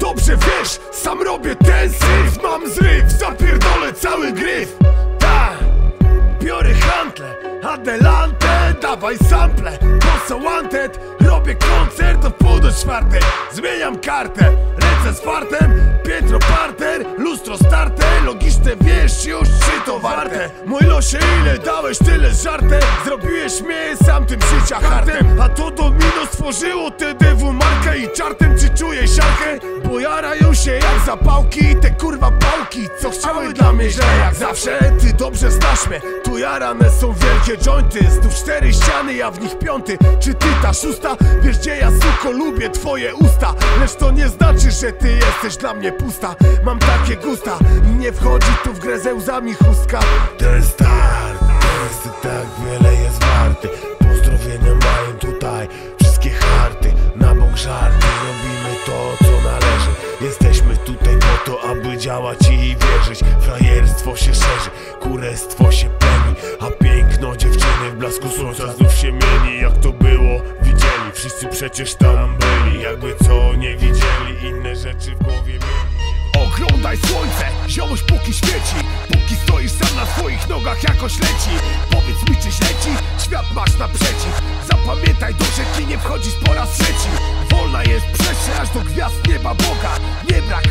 Dobrze wiesz, sam robię ten syf Mam zryw, zapierdolę cały gryf. Tak, biorę hantle Adelante, dawaj sample Po co wanted, robię koncert od pół do czwartej Zmieniam kartę, ręce z fartem. Piętro parter, lustro starter Logiczne wiesz już, czy to warte. Mój losie ile dałeś, tyle żartem. Zrobiłeś mnie sam tym życia hartem. A to domino stworzyło TDW markę i czartem. Czy czujesz siarkę? Bo jarają zapałki Te kurwa pałki, co chciały dla mnie źle jak zawsze Ty dobrze znasz mnie, tu jarane są wielkie jointy Znów cztery ściany, ja w nich piąty. Czy ty ta szósta? Wiesz gdzie ja suko lubię twoje usta. Lecz to nie znaczy, że ty jesteś dla mnie pusta. Mam takie gusta i nie wchodzi tu w grę ze łzami chustka. Ten start, testy tak wiele jest warty. Pozdrowienia mają tutaj wszystkie harty. Na bok żarty, robimy to co należy. Po to, aby działać i wierzyć. Frajerstwo się szerzy, kurestwo się pleni. A piękno dziewczyny w blasku słońca znów się mieni. Jak to było, widzieli, wszyscy przecież tam byli. Jakby co nie widzieli, inne rzeczy w głowie mieli. Oglądaj słońce, ziomuś póki świeci. Póki stoisz sam na swoich nogach jakoś leci. Powiedz mi czy źle ci, świat masz naprzeciw. Zapamiętaj do rzeki nie wchodzić po raz trzeci. Wolna jest przestrzeń aż do gwiazd nieba Boga. Nie brak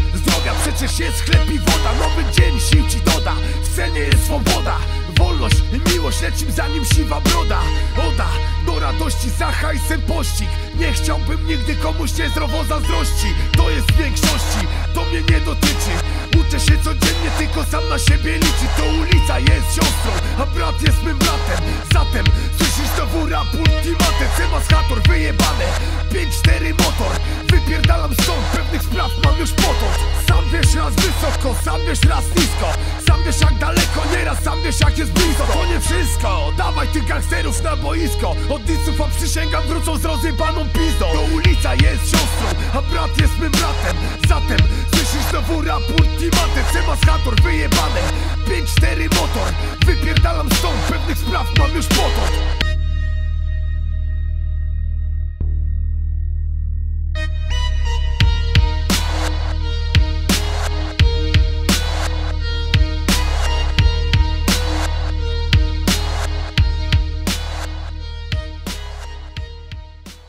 przecież jest chleb i woda Nowy dzień sił ci doda, w cenie jest swoboda Wolność i miłość lecim zanim siwa broda. Oda do radości za hajsem pościg. Nie chciałbym nigdy komuś niezdrowo zazdrości. To jest większości, to mnie nie dotyczy. Uczę się codziennie, tylko sam na siebie liczy. To ulica jest siostrą, a brat jest mym bratem. Zatem słyszysz znowu rap ultimatem. Cemaskator wyjebane. 5-4 motor. Wypierdalam stąd, pewnych spraw mam już potąd wiesz raz wysoko, sam wiesz raz nisko. Sam wiesz jak daleko, nieraz sam wiesz jak jest blisko. To nie wszystko, dawaj tych gangsterów na boisko. Od disów, a przysięgam wrócą z rozjebaną pizdą. To ulica jest siostrą, a brat jest mym bratem. Zatem słyszysz znowu rap ultimatem Cemaskator wyjebane 5-4